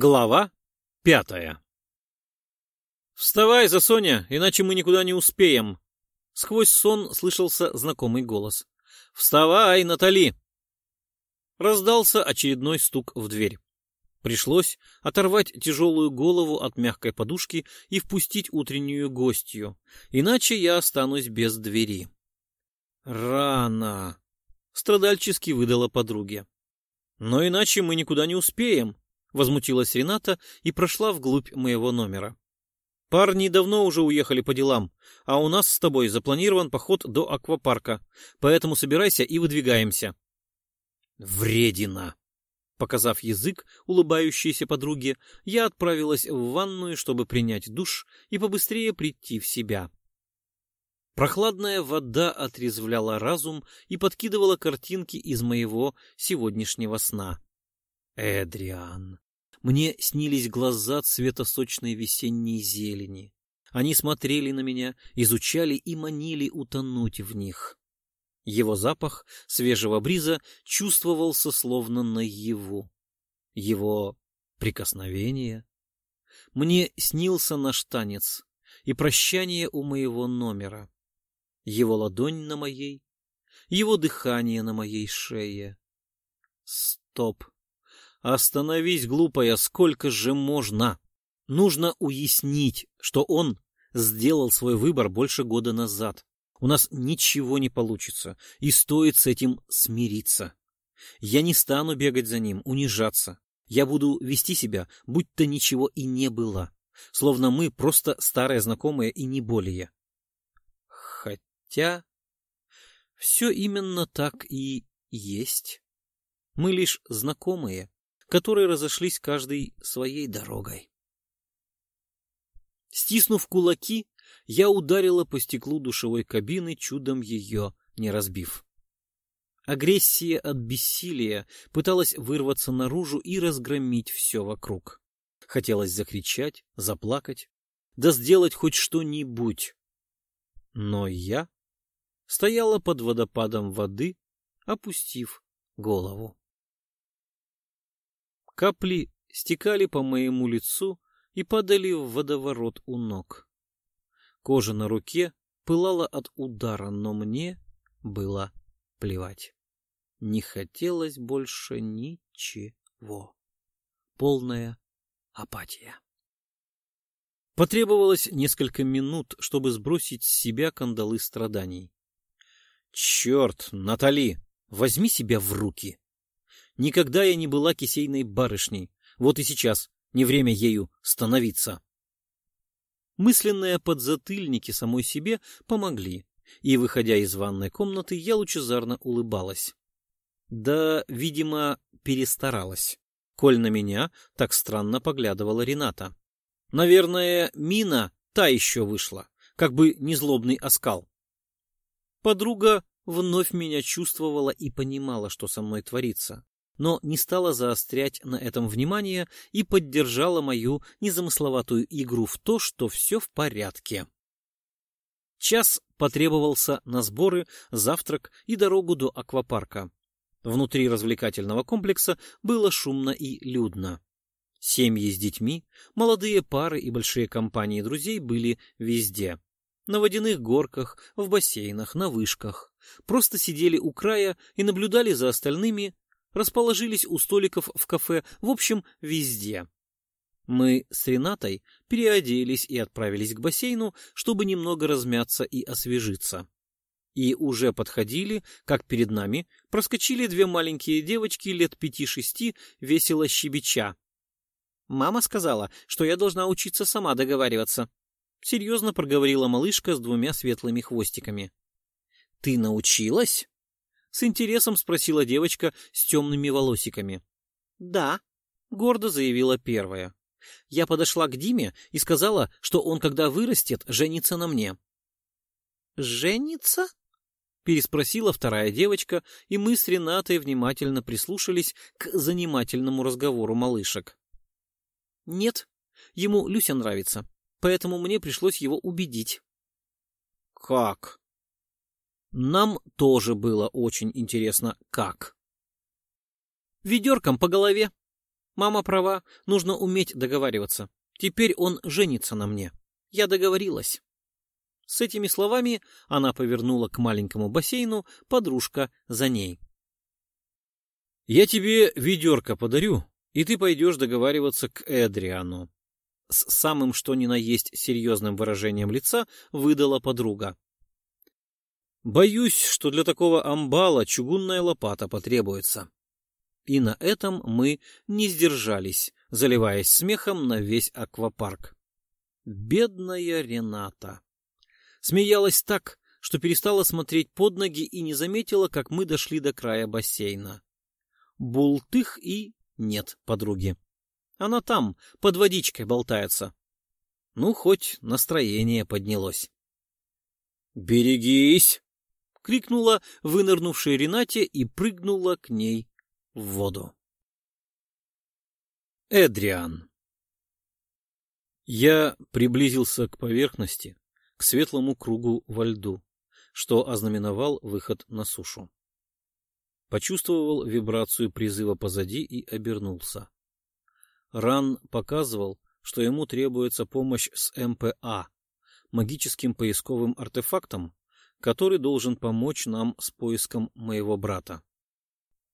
Глава пятая «Вставай, Засоня, иначе мы никуда не успеем!» Сквозь сон слышался знакомый голос. «Вставай, Натали!» Раздался очередной стук в дверь. Пришлось оторвать тяжелую голову от мягкой подушки и впустить утреннюю гостью, иначе я останусь без двери. «Рано!» — страдальчески выдала подруге. «Но иначе мы никуда не успеем», — возмутилась Рената и прошла вглубь моего номера. «Парни давно уже уехали по делам, а у нас с тобой запланирован поход до аквапарка, поэтому собирайся и выдвигаемся». «Вредина!» Показав язык улыбающейся подруге, я отправилась в ванную, чтобы принять душ и побыстрее прийти в себя. Прохладная вода отрезвляла разум и подкидывала картинки из моего сегодняшнего сна. Эдриан. Мне снились глаза цвета сочной весенней зелени. Они смотрели на меня, изучали и манили утонуть в них. Его запах свежего бриза чувствовался словно наяву. Его прикосновение. Мне снился наш танец и прощание у моего номера. Его ладонь на моей, его дыхание на моей шее. Стоп. Остановись, глупая, сколько же можно? Нужно уяснить, что он сделал свой выбор больше года назад. У нас ничего не получится, и стоит с этим смириться. Я не стану бегать за ним, унижаться. Я буду вести себя, будь то ничего и не было. Словно мы просто старые знакомые и не более. Хотя все именно так и есть. Мы лишь знакомые, которые разошлись каждый своей дорогой. Стиснув кулаки, я ударила по стеклу душевой кабины, чудом ее не разбив. Агрессия от бессилия пыталась вырваться наружу и разгромить все вокруг. Хотелось закричать, заплакать, да сделать хоть что-нибудь. Но я стояла под водопадом воды, опустив голову. Капли стекали по моему лицу и падали в водоворот у ног. Кожа на руке пылала от удара, но мне было плевать. Не хотелось больше ничего. Полная апатия. Потребовалось несколько минут, чтобы сбросить с себя кандалы страданий. Черт, Натали, возьми себя в руки. Никогда я не была кисейной барышней. Вот и сейчас не время ею становиться. Мысленные подзатыльники самой себе помогли, и, выходя из ванной комнаты, я лучезарно улыбалась. Да, видимо, перестаралась, коль на меня так странно поглядывала Рената. Наверное, мина та еще вышла, как бы незлобный оскал. Подруга вновь меня чувствовала и понимала, что со мной творится но не стала заострять на этом внимание и поддержала мою незамысловатую игру в то, что все в порядке. Час потребовался на сборы, завтрак и дорогу до аквапарка. Внутри развлекательного комплекса было шумно и людно. Семьи с детьми, молодые пары и большие компании друзей были везде. На водяных горках, в бассейнах, на вышках. Просто сидели у края и наблюдали за остальными, расположились у столиков в кафе, в общем, везде. Мы с Ренатой переоделись и отправились к бассейну, чтобы немного размяться и освежиться. И уже подходили, как перед нами проскочили две маленькие девочки лет пяти-шести, весело щебеча. «Мама сказала, что я должна учиться сама договариваться», — серьезно проговорила малышка с двумя светлыми хвостиками. «Ты научилась?» С интересом спросила девочка с темными волосиками. «Да», — гордо заявила первая. Я подошла к Диме и сказала, что он, когда вырастет, женится на мне. «Женится?» — переспросила вторая девочка, и мы с Ренатой внимательно прислушались к занимательному разговору малышек. «Нет, ему Люся нравится, поэтому мне пришлось его убедить». «Как?» Нам тоже было очень интересно, как. Ведерком по голове. Мама права, нужно уметь договариваться. Теперь он женится на мне. Я договорилась. С этими словами она повернула к маленькому бассейну, подружка за ней. «Я тебе ведерко подарю, и ты пойдешь договариваться к Эдриану». С самым что ни на есть серьезным выражением лица выдала подруга. «Боюсь, что для такого амбала чугунная лопата потребуется». И на этом мы не сдержались, заливаясь смехом на весь аквапарк. Бедная Рената. Смеялась так, что перестала смотреть под ноги и не заметила, как мы дошли до края бассейна. Бултых и нет подруги. Она там, под водичкой болтается. Ну, хоть настроение поднялось. «Берегись!» — крикнула вынырнувшая Ренате и прыгнула к ней в воду. Эдриан Я приблизился к поверхности, к светлому кругу во льду, что ознаменовал выход на сушу. Почувствовал вибрацию призыва позади и обернулся. Ран показывал, что ему требуется помощь с МПА, магическим поисковым артефактом, который должен помочь нам с поиском моего брата.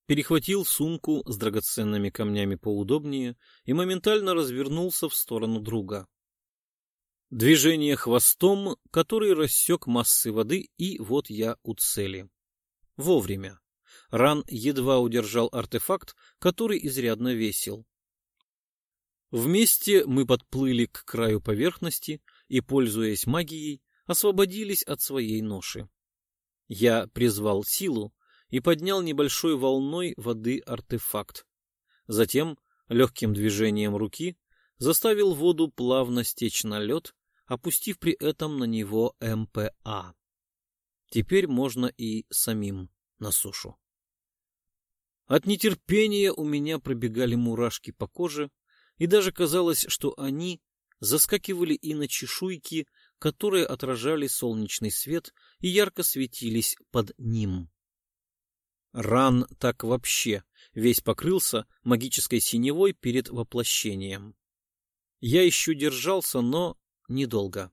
Перехватил сумку с драгоценными камнями поудобнее и моментально развернулся в сторону друга. Движение хвостом, который рассек массы воды, и вот я у цели. Вовремя. Ран едва удержал артефакт, который изрядно весил. Вместе мы подплыли к краю поверхности и, пользуясь магией, освободились от своей ноши. Я призвал силу и поднял небольшой волной воды артефакт. Затем, легким движением руки, заставил воду плавно стечь на лед, опустив при этом на него МПА. Теперь можно и самим на сушу. От нетерпения у меня пробегали мурашки по коже, и даже казалось, что они заскакивали и на чешуйки, которые отражали солнечный свет и ярко светились под ним. Ран так вообще весь покрылся магической синевой перед воплощением. Я еще держался, но недолго.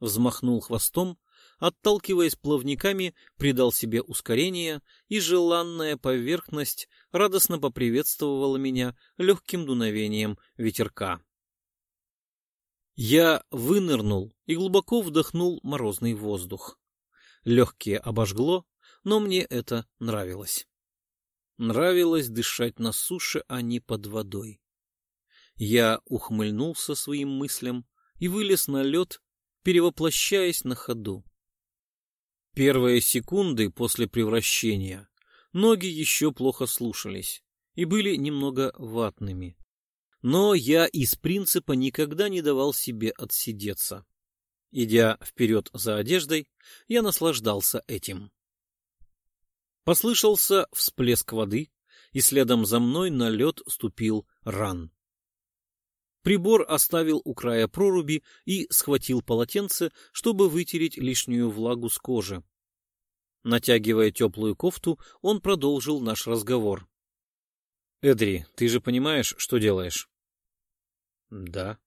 Взмахнул хвостом, отталкиваясь плавниками, придал себе ускорение, и желанная поверхность радостно поприветствовала меня легким дуновением ветерка. Я вынырнул и глубоко вдохнул морозный воздух. Легкие обожгло, но мне это нравилось. Нравилось дышать на суше, а не под водой. Я ухмыльнулся своим мыслям и вылез на лед, перевоплощаясь на ходу. Первые секунды после превращения ноги еще плохо слушались и были немного ватными. Но я из принципа никогда не давал себе отсидеться. Идя вперед за одеждой, я наслаждался этим. Послышался всплеск воды, и следом за мной на лед ступил ран. Прибор оставил у края проруби и схватил полотенце, чтобы вытереть лишнюю влагу с кожи. Натягивая теплую кофту, он продолжил наш разговор. — Эдри, ты же понимаешь, что делаешь? — Да,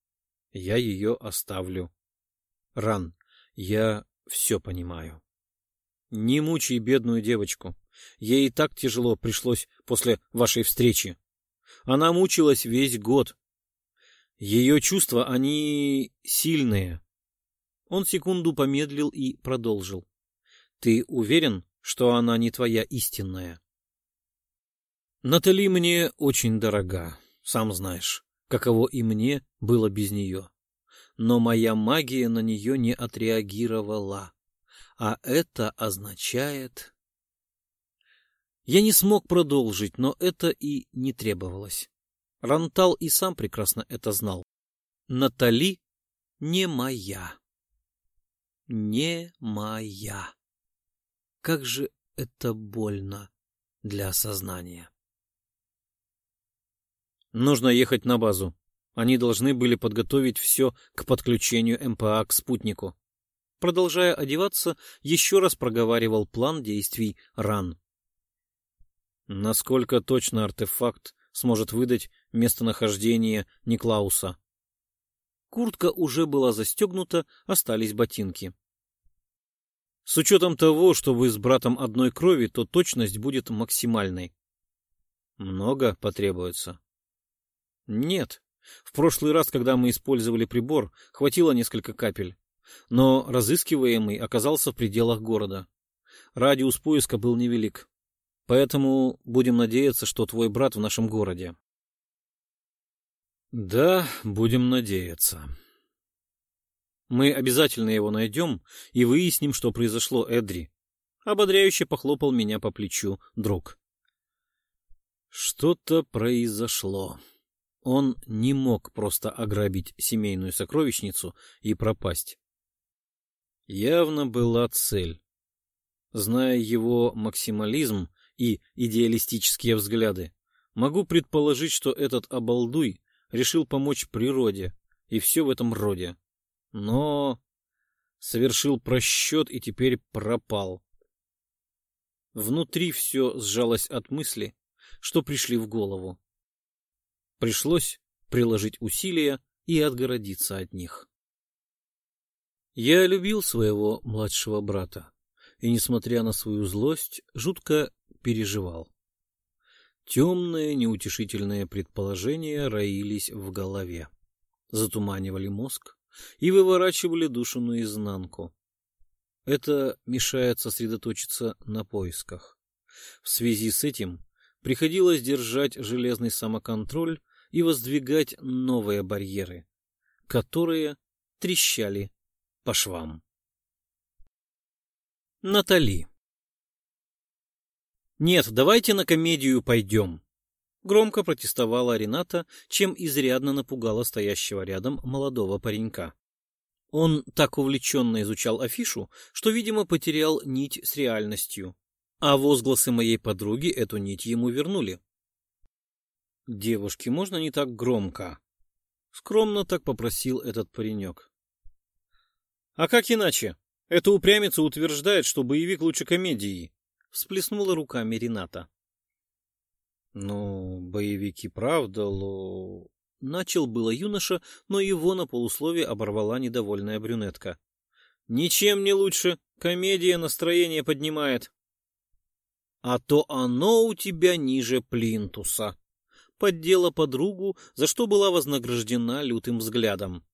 я ее оставлю. — Ран, я все понимаю. Не мучай бедную девочку. Ей и так тяжело пришлось после вашей встречи. Она мучилась весь год, ее чувства, они сильные. Он секунду помедлил и продолжил. Ты уверен, что она не твоя истинная? Натали мне очень дорога, сам знаешь, каково и мне было без нее. Но моя магия на нее не отреагировала. А это означает... Я не смог продолжить, но это и не требовалось. Рантал и сам прекрасно это знал. Натали не моя. Не моя. Как же это больно для сознания. Нужно ехать на базу. Они должны были подготовить все к подключению МПА к спутнику. Продолжая одеваться, еще раз проговаривал план действий РАН. Насколько точно артефакт сможет выдать местонахождение Никлауса. Куртка уже была застегнута, остались ботинки. С учетом того, что вы с братом одной крови, то точность будет максимальной. Много потребуется? Нет. В прошлый раз, когда мы использовали прибор, хватило несколько капель. Но разыскиваемый оказался в пределах города. Радиус поиска был невелик. Поэтому будем надеяться, что твой брат в нашем городе. Да, будем надеяться. Мы обязательно его найдем и выясним, что произошло, Эдри. Ободряюще похлопал меня по плечу друг. Что-то произошло. Он не мог просто ограбить семейную сокровищницу и пропасть. Явно была цель. Зная его максимализм и идеалистические взгляды, могу предположить, что этот обалдуй решил помочь природе и все в этом роде. Но совершил просчет и теперь пропал. Внутри все сжалось от мысли, что пришли в голову. Пришлось приложить усилия и отгородиться от них. Я любил своего младшего брата и, несмотря на свою злость, жутко переживал. Темные, неутешительные предположения роились в голове, затуманивали мозг и выворачивали душу наизнанку. Это мешает сосредоточиться на поисках. В связи с этим приходилось держать железный самоконтроль и воздвигать новые барьеры, которые трещали по швам. Натали «Нет, давайте на комедию пойдем», — громко протестовала Рената, чем изрядно напугала стоящего рядом молодого паренька. Он так увлеченно изучал афишу, что, видимо, потерял нить с реальностью, а возгласы моей подруги эту нить ему вернули. «Девушки, можно не так громко?» Скромно так попросил этот паренек. «А как иначе? Эта упрямица утверждает, что боевик лучше комедии», — всплеснула руками Рената. «Ну, боевики правда, ло...» Начал было юноша, но его на полусловие оборвала недовольная брюнетка. «Ничем не лучше. Комедия настроение поднимает». «А то оно у тебя ниже плинтуса», поддела подругу, за что была вознаграждена лютым взглядом.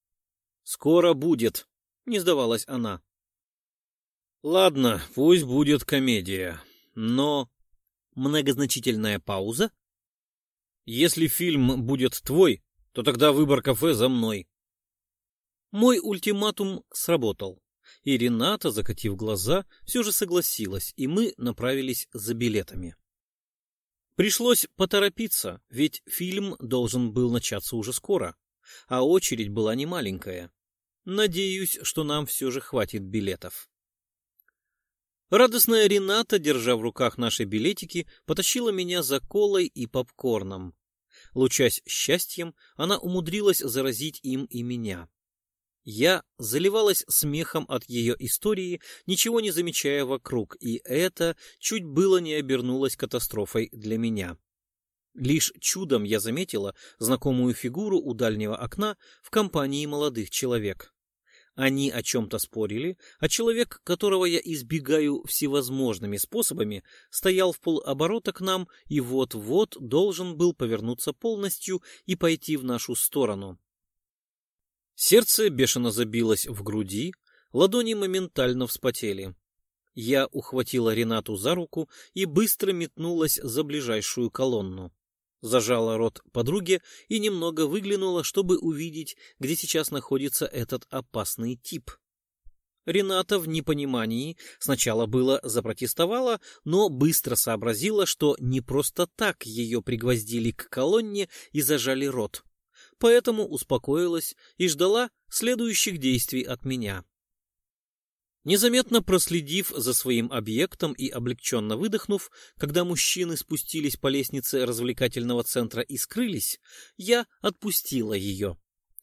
«Скоро будет», — не сдавалась она. «Ладно, пусть будет комедия, но...» Многозначительная пауза. «Если фильм будет твой, то тогда выбор кафе за мной». Мой ультиматум сработал, и Рената, закатив глаза, все же согласилась, и мы направились за билетами. Пришлось поторопиться, ведь фильм должен был начаться уже скоро, а очередь была немаленькая. Надеюсь, что нам все же хватит билетов. Радостная Рената, держа в руках наши билетики, потащила меня за колой и попкорном. Лучась счастьем, она умудрилась заразить им и меня. Я заливалась смехом от ее истории, ничего не замечая вокруг, и это чуть было не обернулось катастрофой для меня. Лишь чудом я заметила знакомую фигуру у дальнего окна в компании молодых человек. Они о чем-то спорили, а человек, которого я избегаю всевозможными способами, стоял в полоборота к нам и вот-вот должен был повернуться полностью и пойти в нашу сторону. Сердце бешено забилось в груди, ладони моментально вспотели. Я ухватила Ренату за руку и быстро метнулась за ближайшую колонну. Зажала рот подруге и немного выглянула, чтобы увидеть, где сейчас находится этот опасный тип. Рената в непонимании сначала было запротестовала, но быстро сообразила, что не просто так ее пригвоздили к колонне и зажали рот поэтому успокоилась и ждала следующих действий от меня. Незаметно проследив за своим объектом и облегченно выдохнув, когда мужчины спустились по лестнице развлекательного центра и скрылись, я отпустила ее.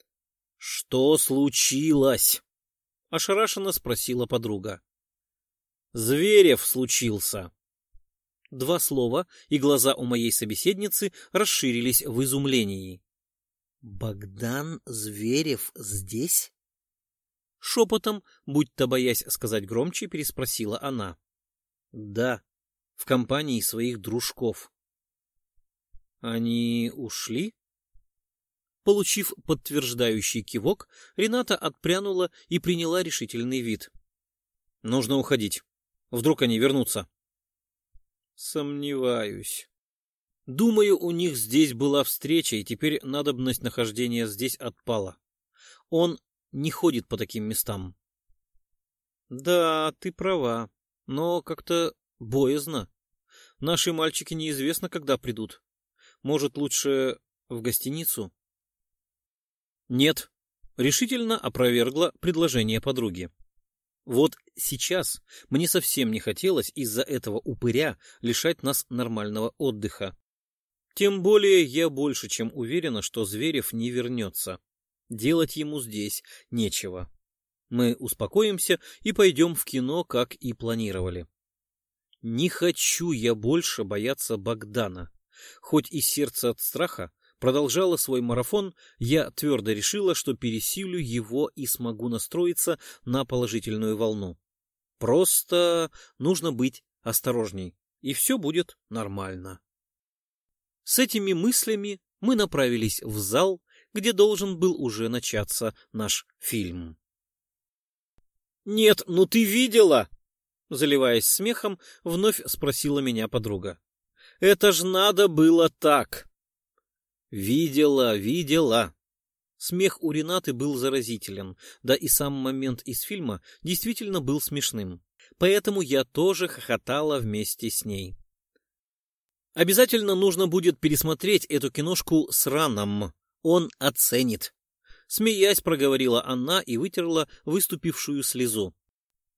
— Что случилось? — ошарашенно спросила подруга. — Зверев случился. Два слова, и глаза у моей собеседницы расширились в изумлении. «Богдан Зверев здесь?» Шепотом, будь-то боясь сказать громче, переспросила она. «Да, в компании своих дружков». «Они ушли?» Получив подтверждающий кивок, Рената отпрянула и приняла решительный вид. «Нужно уходить. Вдруг они вернутся?» «Сомневаюсь. Думаю, у них здесь была встреча, и теперь надобность нахождения здесь отпала. Он не ходит по таким местам». «Да, ты права, но как-то боязно. Наши мальчики неизвестно, когда придут. Может, лучше в гостиницу?» Нет, решительно опровергла предложение подруги. Вот сейчас мне совсем не хотелось из-за этого упыря лишать нас нормального отдыха. Тем более я больше чем уверена, что Зверев не вернется. Делать ему здесь нечего. Мы успокоимся и пойдем в кино, как и планировали. Не хочу я больше бояться Богдана. Хоть и сердце от страха, продолжала свой марафон, я твердо решила, что пересилю его и смогу настроиться на положительную волну. Просто нужно быть осторожней, и все будет нормально. С этими мыслями мы направились в зал, где должен был уже начаться наш фильм. «Нет, ну ты видела?» Заливаясь смехом, вновь спросила меня подруга. «Это ж надо было так!» Видела, видела. Смех у Ренаты был заразителен, да и сам момент из фильма действительно был смешным. Поэтому я тоже хохотала вместе с ней. Обязательно нужно будет пересмотреть эту киношку с Раном. Он оценит. Смеясь, проговорила она и вытерла выступившую слезу.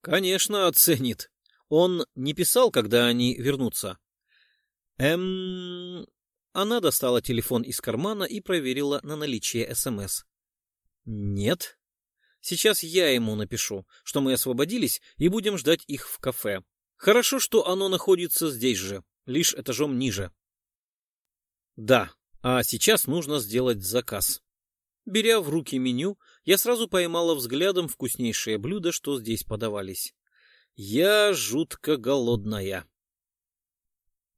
Конечно, оценит. Он не писал, когда они вернутся. Эм, она достала телефон из кармана и проверила на наличие СМС. Нет. Сейчас я ему напишу, что мы освободились и будем ждать их в кафе. Хорошо, что оно находится здесь же, лишь этажом ниже. Да, а сейчас нужно сделать заказ. Беря в руки меню, я сразу поймала взглядом вкуснейшие блюда, что здесь подавались. Я жутко голодная.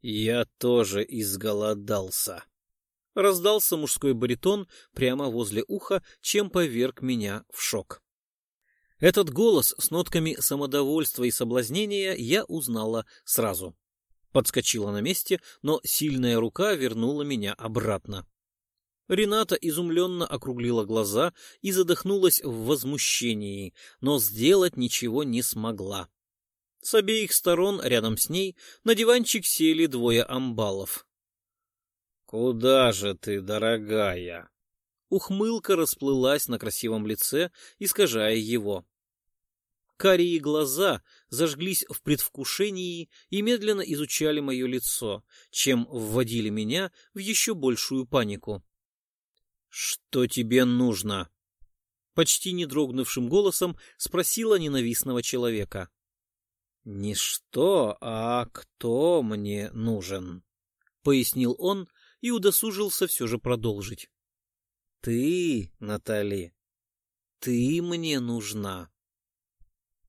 «Я тоже изголодался», — раздался мужской баритон прямо возле уха, чем поверг меня в шок. Этот голос с нотками самодовольства и соблазнения я узнала сразу. Подскочила на месте, но сильная рука вернула меня обратно. Рената изумленно округлила глаза и задохнулась в возмущении, но сделать ничего не смогла. С обеих сторон, рядом с ней, на диванчик сели двое амбалов. «Куда же ты, дорогая?» Ухмылка расплылась на красивом лице, искажая его. Карие глаза зажглись в предвкушении и медленно изучали мое лицо, чем вводили меня в еще большую панику. «Что тебе нужно?» Почти не дрогнувшим голосом спросила ненавистного человека. «Не что, а кто мне нужен?» — пояснил он и удосужился все же продолжить. «Ты, Натали, ты мне нужна,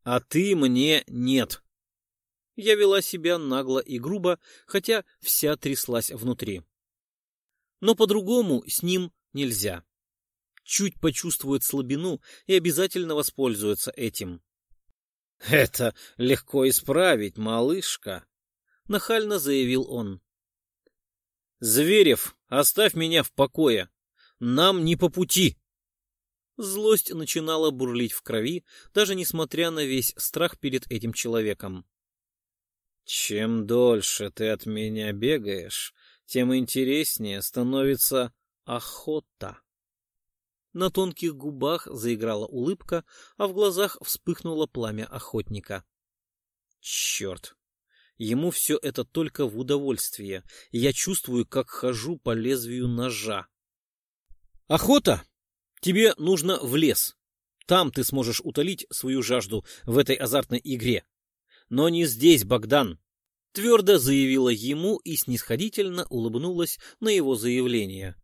а ты мне нет». Я вела себя нагло и грубо, хотя вся тряслась внутри. Но по-другому с ним нельзя. Чуть почувствует слабину и обязательно воспользуется этим. — Это легко исправить, малышка, — нахально заявил он. — Зверев, оставь меня в покое. Нам не по пути. Злость начинала бурлить в крови, даже несмотря на весь страх перед этим человеком. Чем дольше ты от меня бегаешь, тем интереснее становится охота. На тонких губах заиграла улыбка, а в глазах вспыхнуло пламя охотника. Черт! Ему все это только в удовольствие, я чувствую, как хожу по лезвию ножа. Охота! Тебе нужно в лес. Там ты сможешь утолить свою жажду в этой азартной игре. Но не здесь, Богдан. Твердо заявила ему и снисходительно улыбнулась на его заявление.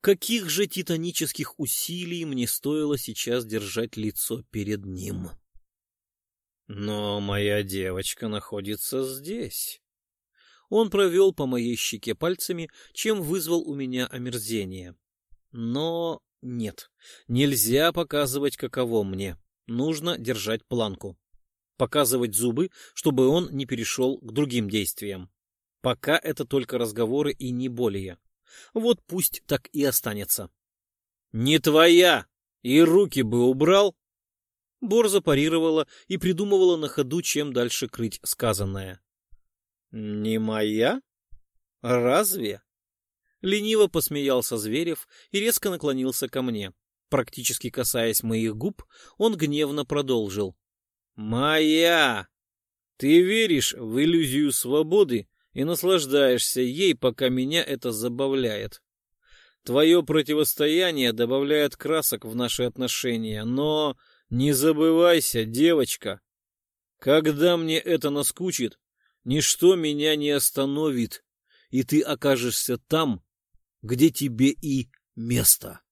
Каких же титанических усилий мне стоило сейчас держать лицо перед ним? Но моя девочка находится здесь. Он провел по моей щеке пальцами, чем вызвал у меня омерзение. Но нет, нельзя показывать, каково мне. Нужно держать планку. Показывать зубы, чтобы он не перешел к другим действиям. Пока это только разговоры и не более. Вот пусть так и останется. «Не твоя! И руки бы убрал!» Борза парировала и придумывала на ходу, чем дальше крыть сказанное. «Не моя? Разве?» Лениво посмеялся Зверев и резко наклонился ко мне. Практически касаясь моих губ, он гневно продолжил. «Моя! Ты веришь в иллюзию свободы и наслаждаешься ей, пока меня это забавляет. Твое противостояние добавляет красок в наши отношения, но не забывайся, девочка. Когда мне это наскучит, ничто меня не остановит, и ты окажешься там, где тебе и место.